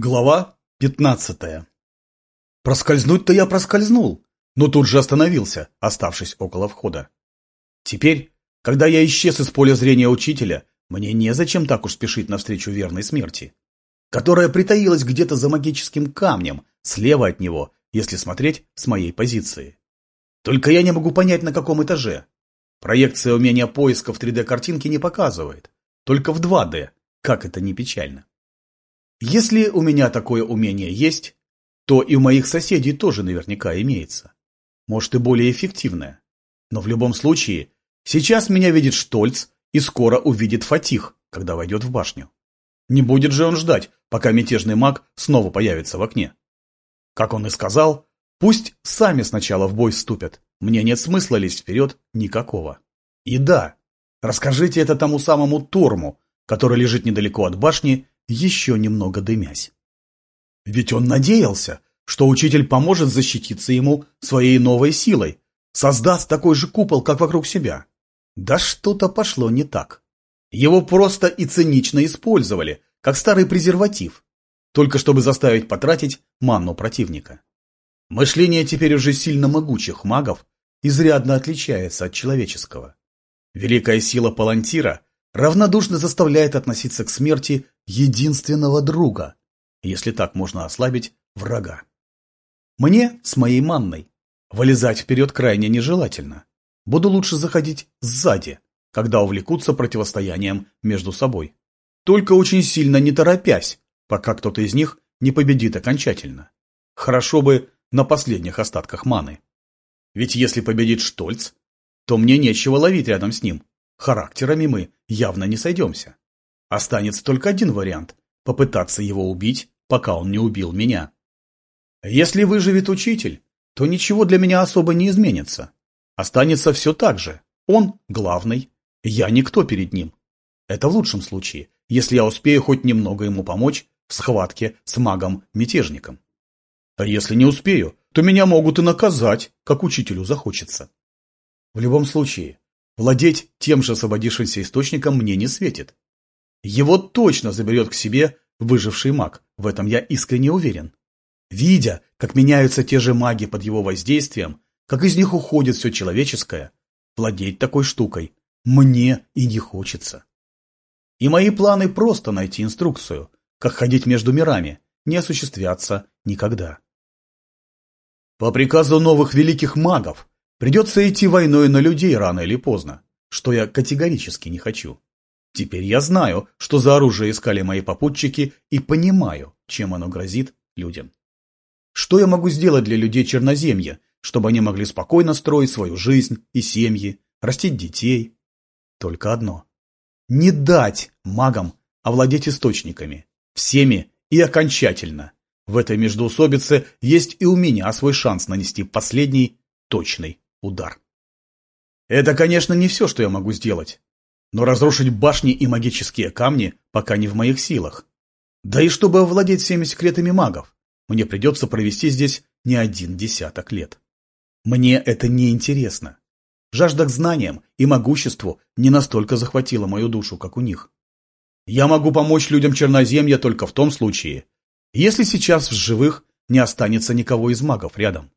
Глава пятнадцатая Проскользнуть-то я проскользнул, но тут же остановился, оставшись около входа. Теперь, когда я исчез из поля зрения учителя, мне незачем так уж спешить навстречу верной смерти, которая притаилась где-то за магическим камнем, слева от него, если смотреть с моей позиции. Только я не могу понять, на каком этаже. Проекция умения поиска в 3D-картинке не показывает, только в 2D, как это не печально. Если у меня такое умение есть, то и у моих соседей тоже наверняка имеется. Может и более эффективное. Но в любом случае, сейчас меня видит Штольц и скоро увидит Фатих, когда войдет в башню. Не будет же он ждать, пока мятежный маг снова появится в окне. Как он и сказал, пусть сами сначала в бой вступят, мне нет смысла лезть вперед никакого. И да, расскажите это тому самому Торму, который лежит недалеко от башни еще немного дымясь. Ведь он надеялся, что учитель поможет защититься ему своей новой силой, создаст такой же купол, как вокруг себя. Да что-то пошло не так. Его просто и цинично использовали, как старый презерватив, только чтобы заставить потратить манну противника. Мышление теперь уже сильно могучих магов изрядно отличается от человеческого. Великая сила Палантира равнодушно заставляет относиться к смерти единственного друга, если так можно ослабить врага. Мне с моей манной вылезать вперед крайне нежелательно. Буду лучше заходить сзади, когда увлекутся противостоянием между собой. Только очень сильно не торопясь, пока кто-то из них не победит окончательно. Хорошо бы на последних остатках маны. Ведь если победит Штольц, то мне нечего ловить рядом с ним. Характерами мы явно не сойдемся. Останется только один вариант – попытаться его убить, пока он не убил меня. Если выживет учитель, то ничего для меня особо не изменится. Останется все так же. Он главный, я никто перед ним. Это в лучшем случае, если я успею хоть немного ему помочь в схватке с магом-мятежником. А если не успею, то меня могут и наказать, как учителю захочется. В любом случае, Владеть тем же освободившимся источником мне не светит. Его точно заберет к себе выживший маг, в этом я искренне уверен. Видя, как меняются те же маги под его воздействием, как из них уходит все человеческое, владеть такой штукой мне и не хочется. И мои планы просто найти инструкцию, как ходить между мирами, не осуществятся никогда. По приказу новых великих магов Придется идти войной на людей рано или поздно, что я категорически не хочу. Теперь я знаю, что за оружие искали мои попутчики и понимаю, чем оно грозит людям. Что я могу сделать для людей Черноземья, чтобы они могли спокойно строить свою жизнь и семьи, растить детей? Только одно. Не дать магам овладеть источниками, всеми и окончательно. В этой междоусобице есть и у меня свой шанс нанести последний точный удар. Это, конечно, не все, что я могу сделать. Но разрушить башни и магические камни пока не в моих силах. Да и чтобы овладеть всеми секретами магов, мне придется провести здесь не один десяток лет. Мне это не интересно. Жажда к знаниям и могуществу не настолько захватила мою душу, как у них. Я могу помочь людям Черноземья только в том случае, если сейчас в живых не останется никого из магов рядом.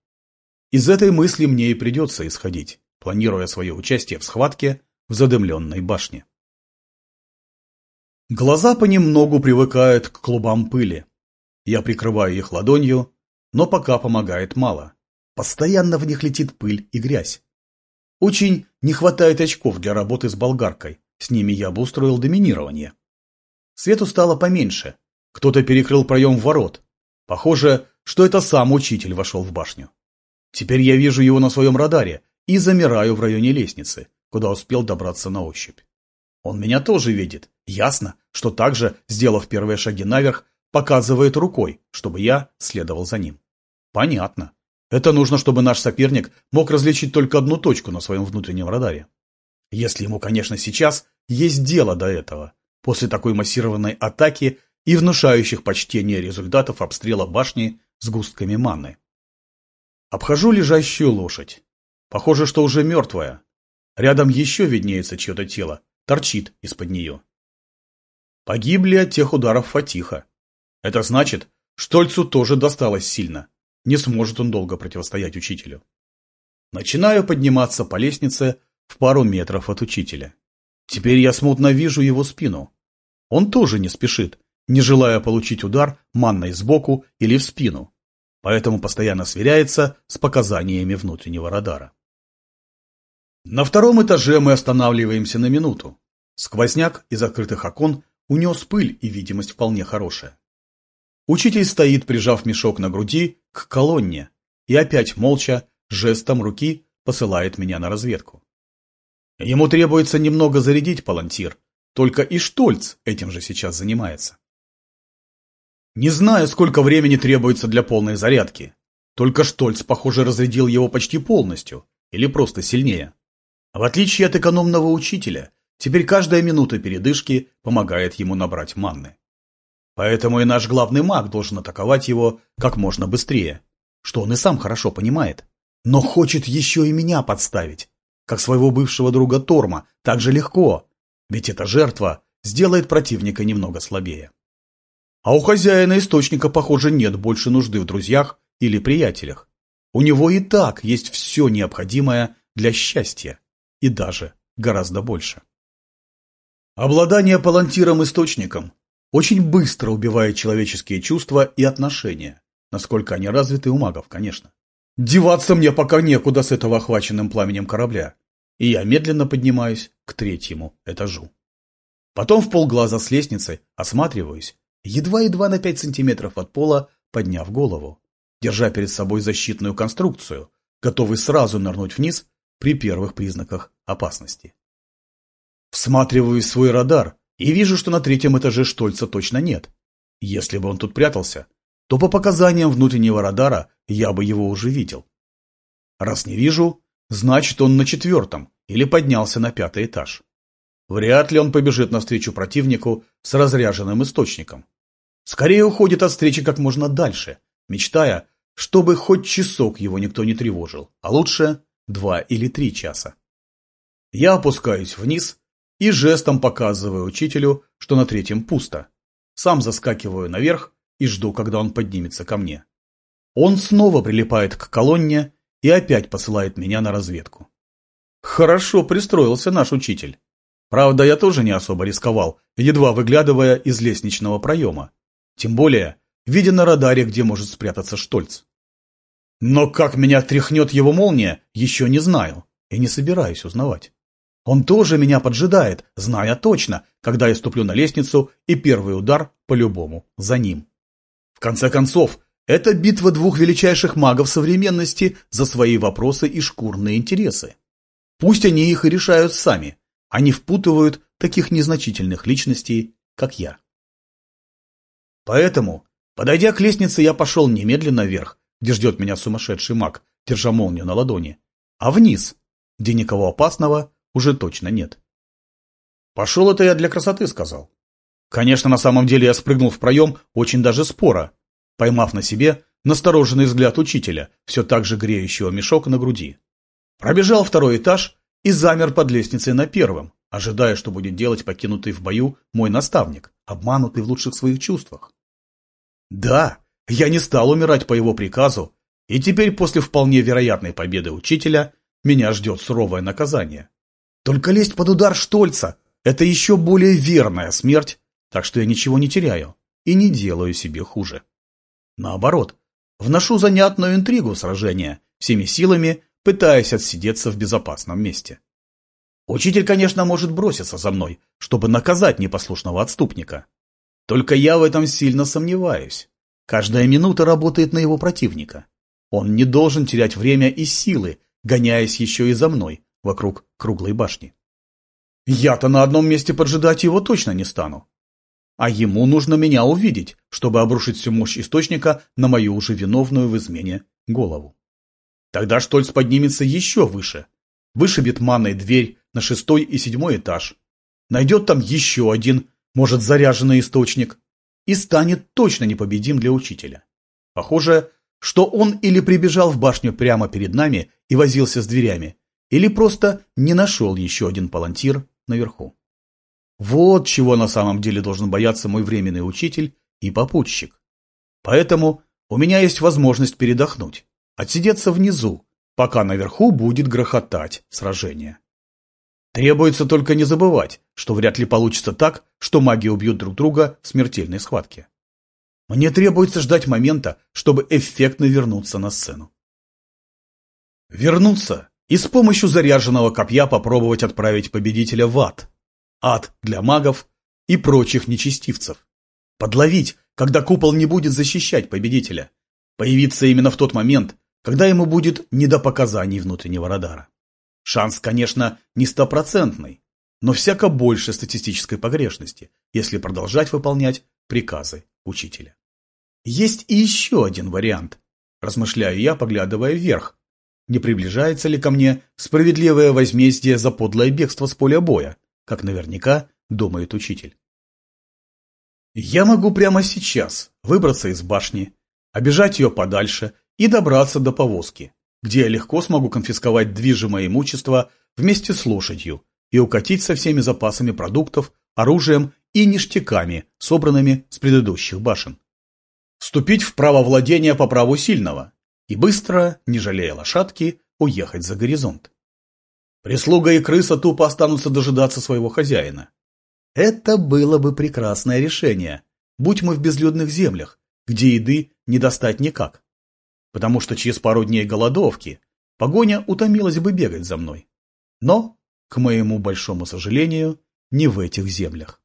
Из этой мысли мне и придется исходить, планируя свое участие в схватке в задымленной башне. Глаза понемногу привыкают к клубам пыли. Я прикрываю их ладонью, но пока помогает мало. Постоянно в них летит пыль и грязь. Очень не хватает очков для работы с болгаркой. С ними я бы устроил доминирование. Свету стало поменьше. Кто-то перекрыл проем ворот. Похоже, что это сам учитель вошел в башню. Теперь я вижу его на своем радаре и замираю в районе лестницы, куда успел добраться на ощупь. Он меня тоже видит. Ясно, что также, сделав первые шаги наверх, показывает рукой, чтобы я следовал за ним. Понятно. Это нужно, чтобы наш соперник мог различить только одну точку на своем внутреннем радаре. Если ему, конечно, сейчас есть дело до этого, после такой массированной атаки и внушающих почтение результатов обстрела башни с густками маны. Обхожу лежащую лошадь. Похоже, что уже мертвая. Рядом еще виднеется чье-то тело, торчит из-под нее. Погибли от тех ударов Фатиха. Это значит, Штольцу тоже досталось сильно. Не сможет он долго противостоять учителю. Начинаю подниматься по лестнице в пару метров от учителя. Теперь я смутно вижу его спину. Он тоже не спешит, не желая получить удар манной сбоку или в спину, поэтому постоянно сверяется с показаниями внутреннего радара. На втором этаже мы останавливаемся на минуту. Сквозняк из открытых окон унес пыль и видимость вполне хорошая. Учитель стоит, прижав мешок на груди, к колонне, и опять молча, жестом руки посылает меня на разведку. Ему требуется немного зарядить палантир, только и Штольц этим же сейчас занимается. Не знаю, сколько времени требуется для полной зарядки. Только Штольц, похоже, разрядил его почти полностью, или просто сильнее. В отличие от экономного учителя, теперь каждая минута передышки помогает ему набрать манны. Поэтому и наш главный маг должен атаковать его как можно быстрее, что он и сам хорошо понимает. Но хочет еще и меня подставить, как своего бывшего друга Торма, так же легко, ведь эта жертва сделает противника немного слабее. А у хозяина источника, похоже, нет больше нужды в друзьях или приятелях. У него и так есть все необходимое для счастья, и даже гораздо больше. Обладание палантиром-источником очень быстро убивает человеческие чувства и отношения, насколько они развиты у магов, конечно. Деваться мне пока некуда с этого охваченным пламенем корабля, и я медленно поднимаюсь к третьему этажу. Потом в полглаза с лестницы осматриваюсь, едва-едва на пять сантиметров от пола, подняв голову, держа перед собой защитную конструкцию, готовый сразу нырнуть вниз при первых признаках опасности. Всматриваюсь в свой радар и вижу, что на третьем этаже Штольца точно нет. Если бы он тут прятался, то по показаниям внутреннего радара я бы его уже видел. Раз не вижу, значит он на четвертом или поднялся на пятый этаж. Вряд ли он побежит навстречу противнику с разряженным источником. Скорее уходит от встречи как можно дальше, мечтая, чтобы хоть часок его никто не тревожил, а лучше два или три часа. Я опускаюсь вниз и жестом показываю учителю, что на третьем пусто. Сам заскакиваю наверх и жду, когда он поднимется ко мне. Он снова прилипает к колонне и опять посылает меня на разведку. Хорошо пристроился наш учитель. Правда, я тоже не особо рисковал, едва выглядывая из лестничного проема. Тем более, видя на радаре, где может спрятаться Штольц. Но как меня тряхнет его молния, еще не знаю и не собираюсь узнавать. Он тоже меня поджидает, зная точно, когда я ступлю на лестницу, и первый удар, по-любому, за ним. В конце концов, это битва двух величайших магов современности за свои вопросы и шкурные интересы. Пусть они их и решают сами, они впутывают таких незначительных личностей, как я. Поэтому, подойдя к лестнице, я пошел немедленно вверх, где ждет меня сумасшедший маг, держа молнию на ладони, а вниз, где никого опасного уже точно нет. Пошел это я для красоты, сказал. Конечно, на самом деле я спрыгнул в проем очень даже споро, поймав на себе настороженный взгляд учителя, все так же греющего мешок на груди. Пробежал второй этаж и замер под лестницей на первом, ожидая, что будет делать покинутый в бою мой наставник, обманутый в лучших своих чувствах. Да, я не стал умирать по его приказу, и теперь после вполне вероятной победы учителя меня ждет суровое наказание. Только лезть под удар Штольца – это еще более верная смерть, так что я ничего не теряю и не делаю себе хуже. Наоборот, вношу занятную интригу в сражение, всеми силами пытаясь отсидеться в безопасном месте. Учитель, конечно, может броситься за мной, чтобы наказать непослушного отступника. Только я в этом сильно сомневаюсь. Каждая минута работает на его противника. Он не должен терять время и силы, гоняясь еще и за мной, вокруг круглой башни. Я-то на одном месте поджидать его точно не стану. А ему нужно меня увидеть, чтобы обрушить всю мощь источника на мою уже виновную в измене голову. Тогда Штольц поднимется еще выше, вышибет манной дверь на шестой и седьмой этаж, найдет там еще один, может, заряженный источник, и станет точно непобедим для учителя. Похоже, что он или прибежал в башню прямо перед нами и возился с дверями, или просто не нашел еще один палантир наверху. Вот чего на самом деле должен бояться мой временный учитель и попутчик. Поэтому у меня есть возможность передохнуть, отсидеться внизу, пока наверху будет грохотать сражение. Требуется только не забывать, что вряд ли получится так, что маги убьют друг друга в смертельной схватке. Мне требуется ждать момента, чтобы эффектно вернуться на сцену. Вернуться и с помощью заряженного копья попробовать отправить победителя в ад. Ад для магов и прочих нечестивцев. Подловить, когда купол не будет защищать победителя. Появиться именно в тот момент, когда ему будет не до показаний внутреннего радара. Шанс, конечно, не стопроцентный, но всяко больше статистической погрешности, если продолжать выполнять приказы учителя. Есть и еще один вариант, размышляю я, поглядывая вверх. Не приближается ли ко мне справедливое возмездие за подлое бегство с поля боя, как наверняка думает учитель? Я могу прямо сейчас выбраться из башни, обижать ее подальше и добраться до повозки, где я легко смогу конфисковать движимое имущество вместе с лошадью и укатить со всеми запасами продуктов, оружием и ништяками, собранными с предыдущих башен. Вступить в право владения по праву сильного и быстро, не жалея лошадки, уехать за горизонт. Прислуга и крыса тупо останутся дожидаться своего хозяина. Это было бы прекрасное решение, будь мы в безлюдных землях, где еды не достать никак потому что через пару дней голодовки погоня утомилась бы бегать за мной. Но, к моему большому сожалению, не в этих землях.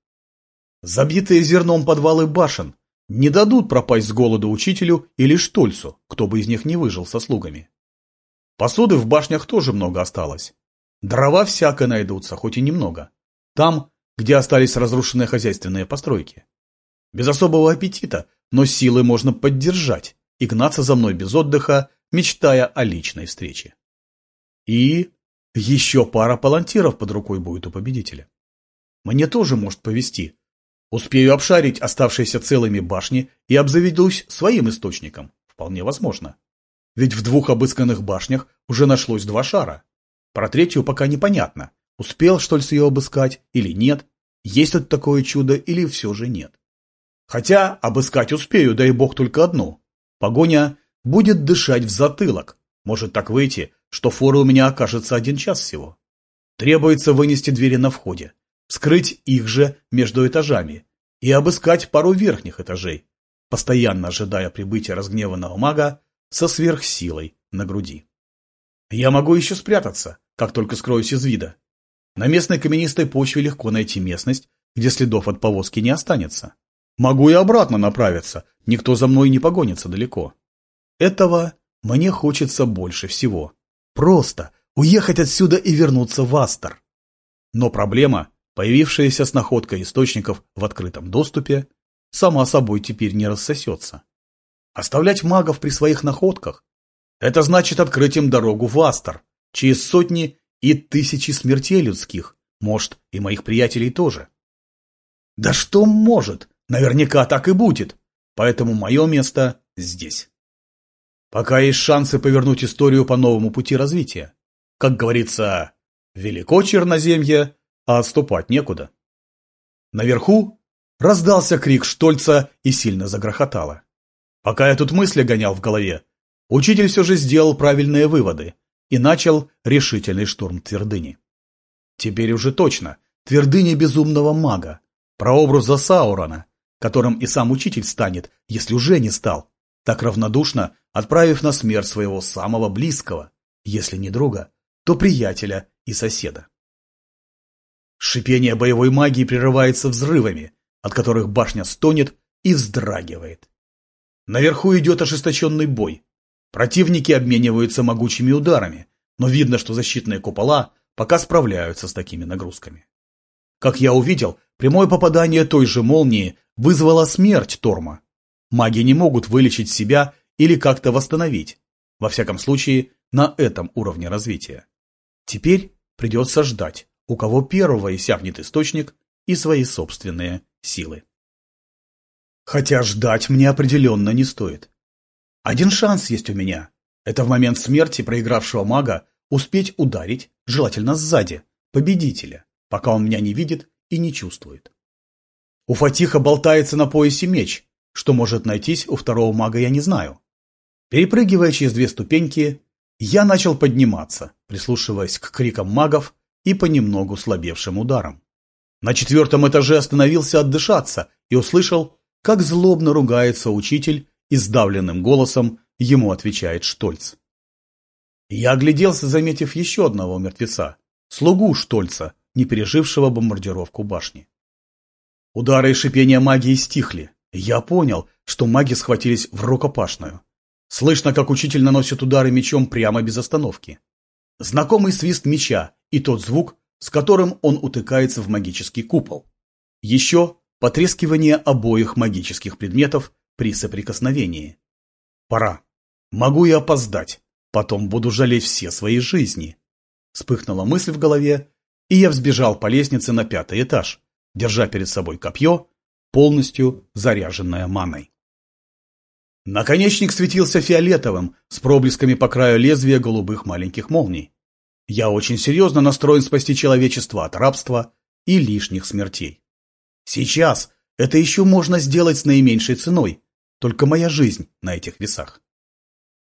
Забитые зерном подвалы башен не дадут пропасть с голоду учителю или штольцу, кто бы из них не выжил со слугами. Посуды в башнях тоже много осталось. Дрова всяко найдутся, хоть и немного. Там, где остались разрушенные хозяйственные постройки. Без особого аппетита, но силы можно поддержать, и гнаться за мной без отдыха, мечтая о личной встрече. И еще пара палантиров под рукой будет у победителя. Мне тоже может повезти. Успею обшарить оставшиеся целыми башни и обзаведусь своим источником. Вполне возможно. Ведь в двух обысканных башнях уже нашлось два шара. Про третью пока непонятно, успел что ли ее обыскать или нет, есть тут такое чудо или все же нет. Хотя обыскать успею, дай бог только одну, Погоня будет дышать в затылок. Может так выйти, что форы у меня окажется один час всего. Требуется вынести двери на входе, скрыть их же между этажами и обыскать пару верхних этажей, постоянно ожидая прибытия разгневанного мага со сверхсилой на груди. Я могу еще спрятаться, как только скроюсь из вида. На местной каменистой почве легко найти местность, где следов от повозки не останется. Могу и обратно направиться, никто за мной не погонится далеко. Этого мне хочется больше всего. Просто уехать отсюда и вернуться в Астер. Но проблема, появившаяся с находкой источников в открытом доступе, сама собой теперь не рассосется. Оставлять магов при своих находках – это значит открыть им дорогу в Астер, через сотни и тысячи смертей людских, может, и моих приятелей тоже. Да что может Наверняка так и будет, поэтому мое место здесь. Пока есть шансы повернуть историю по новому пути развития. Как говорится, велико черноземье, а отступать некуда. Наверху раздался крик Штольца и сильно загрохотало. Пока я тут мысли гонял в голове, учитель все же сделал правильные выводы и начал решительный штурм твердыни. Теперь уже точно, твердыни безумного мага, прообраза Саурона, которым и сам учитель станет, если уже не стал, так равнодушно отправив на смерть своего самого близкого, если не друга, то приятеля и соседа. Шипение боевой магии прерывается взрывами, от которых башня стонет и вздрагивает. Наверху идет ожесточенный бой. Противники обмениваются могучими ударами, но видно, что защитные купола пока справляются с такими нагрузками. Как я увидел, прямое попадание той же молнии вызвало смерть Торма. Маги не могут вылечить себя или как-то восстановить. Во всяком случае, на этом уровне развития. Теперь придется ждать, у кого первого иссякнет источник и свои собственные силы. Хотя ждать мне определенно не стоит. Один шанс есть у меня. Это в момент смерти проигравшего мага успеть ударить, желательно сзади, победителя, пока он меня не видит и не чувствует. У Фатиха болтается на поясе меч, что может найтись у второго мага, я не знаю. Перепрыгивая через две ступеньки, я начал подниматься, прислушиваясь к крикам магов и понемногу слабевшим ударам. На четвертом этаже остановился отдышаться и услышал, как злобно ругается учитель и сдавленным голосом ему отвечает Штольц. Я огляделся, заметив еще одного мертвеца, слугу Штольца, не пережившего бомбардировку башни. Удары и шипения магии стихли. Я понял, что маги схватились в рукопашную. Слышно, как учитель наносит удары мечом прямо без остановки. Знакомый свист меча и тот звук, с которым он утыкается в магический купол. Еще потрескивание обоих магических предметов при соприкосновении. Пора. Могу и опоздать. Потом буду жалеть все свои жизни. Вспыхнула мысль в голове, и я взбежал по лестнице на пятый этаж, держа перед собой копье, полностью заряженное маной. Наконечник светился фиолетовым, с проблесками по краю лезвия голубых маленьких молний. Я очень серьезно настроен спасти человечество от рабства и лишних смертей. Сейчас это еще можно сделать с наименьшей ценой, только моя жизнь на этих весах.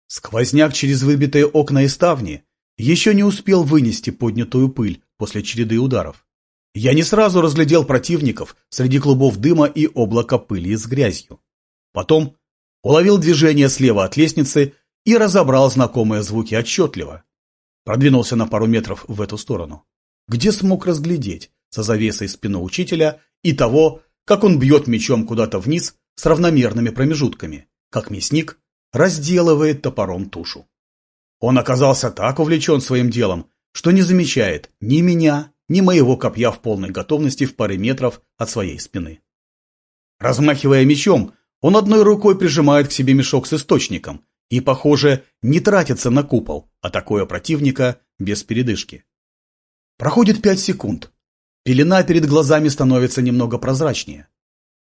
Сквозняк через выбитые окна и ставни еще не успел вынести поднятую пыль после череды ударов. Я не сразу разглядел противников среди клубов дыма и облака пыли с грязью. Потом уловил движение слева от лестницы и разобрал знакомые звуки отчетливо. Продвинулся на пару метров в эту сторону, где смог разглядеть за завесой спину учителя и того, как он бьет мечом куда-то вниз с равномерными промежутками, как мясник разделывает топором тушу. Он оказался так увлечен своим делом, что не замечает ни меня, ни моего копья в полной готовности в паре метров от своей спины. Размахивая мечом, он одной рукой прижимает к себе мешок с источником, и, похоже, не тратится на купол, атакуя противника без передышки. Проходит пять секунд. Пелена перед глазами становится немного прозрачнее.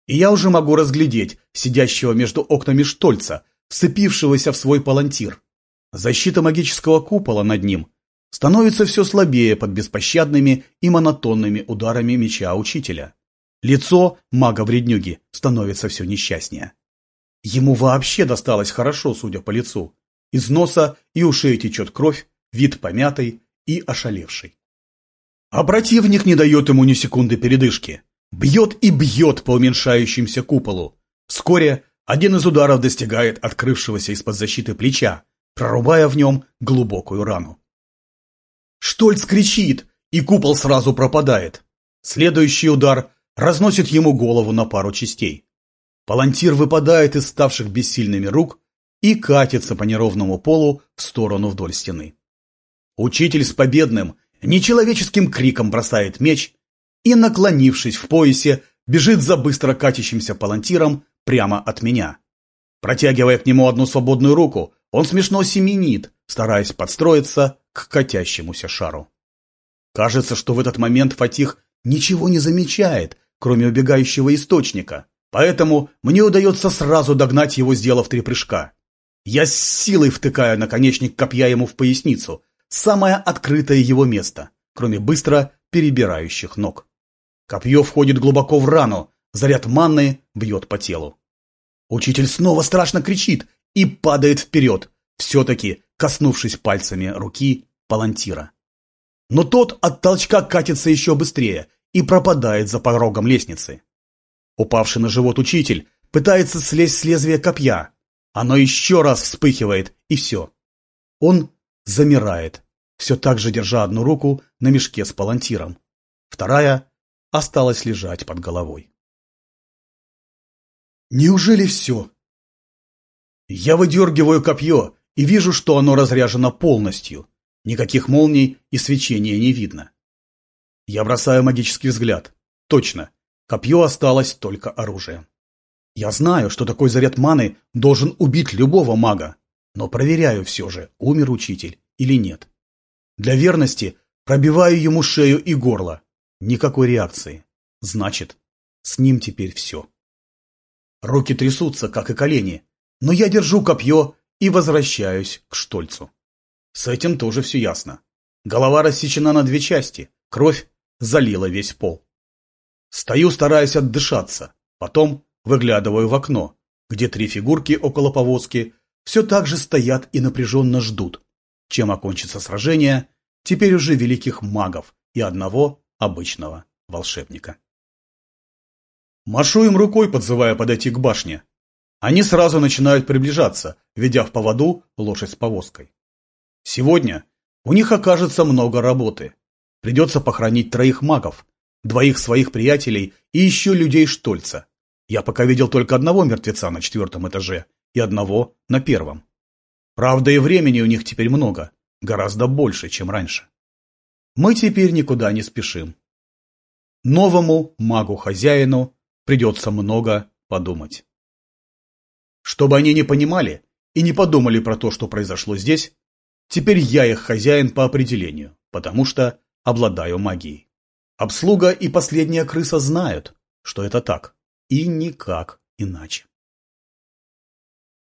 И я уже могу разглядеть сидящего между окнами Штольца, вцепившегося в свой палантир. Защита магического купола над ним становится все слабее под беспощадными и монотонными ударами меча учителя. Лицо мага-вреднюги становится все несчастнее. Ему вообще досталось хорошо, судя по лицу. Из носа и ушей течет кровь, вид помятый и ошалевший. А противник не дает ему ни секунды передышки. Бьет и бьет по уменьшающимся куполу. Вскоре один из ударов достигает открывшегося из-под защиты плеча, прорубая в нем глубокую рану. Штольц кричит, и купол сразу пропадает. Следующий удар разносит ему голову на пару частей. Палантир выпадает из ставших бессильными рук и катится по неровному полу в сторону вдоль стены. Учитель с победным, нечеловеческим криком бросает меч и, наклонившись в поясе, бежит за быстро катящимся палантиром прямо от меня. Протягивая к нему одну свободную руку, он смешно семенит, стараясь подстроиться к катящемуся шару. Кажется, что в этот момент Фатих ничего не замечает, кроме убегающего источника, Поэтому мне удается сразу догнать его, сделав три прыжка. Я с силой втыкаю наконечник копья ему в поясницу, самое открытое его место, кроме быстро перебирающих ног. Копье входит глубоко в рану, заряд манны бьет по телу. Учитель снова страшно кричит и падает вперед, все-таки коснувшись пальцами руки палантира. Но тот от толчка катится еще быстрее и пропадает за порогом лестницы. Упавший на живот учитель пытается слезть с лезвия копья. Оно еще раз вспыхивает, и все. Он замирает, все так же держа одну руку на мешке с палантиром. Вторая осталась лежать под головой. Неужели все? Я выдергиваю копье и вижу, что оно разряжено полностью. Никаких молний и свечения не видно. Я бросаю магический взгляд. Точно, Копье осталось только оружием. Я знаю, что такой заряд маны должен убить любого мага, но проверяю все же, умер учитель или нет. Для верности пробиваю ему шею и горло. Никакой реакции. Значит, с ним теперь все. Руки трясутся, как и колени, но я держу копье и возвращаюсь к Штольцу. С этим тоже все ясно. Голова рассечена на две части, кровь залила весь пол. Стою, стараясь отдышаться. Потом выглядываю в окно, где три фигурки около повозки все так же стоят и напряженно ждут, чем окончится сражение теперь уже великих магов и одного обычного волшебника. Машу им рукой, подзывая подойти к башне. Они сразу начинают приближаться, ведя в поводу лошадь с повозкой. Сегодня у них окажется много работы. Придется похоронить троих магов, двоих своих приятелей и еще людей Штольца. Я пока видел только одного мертвеца на четвертом этаже и одного на первом. Правда, и времени у них теперь много, гораздо больше, чем раньше. Мы теперь никуда не спешим. Новому магу-хозяину придется много подумать. Чтобы они не понимали и не подумали про то, что произошло здесь, теперь я их хозяин по определению, потому что обладаю магией. Обслуга и последняя крыса знают, что это так, и никак иначе.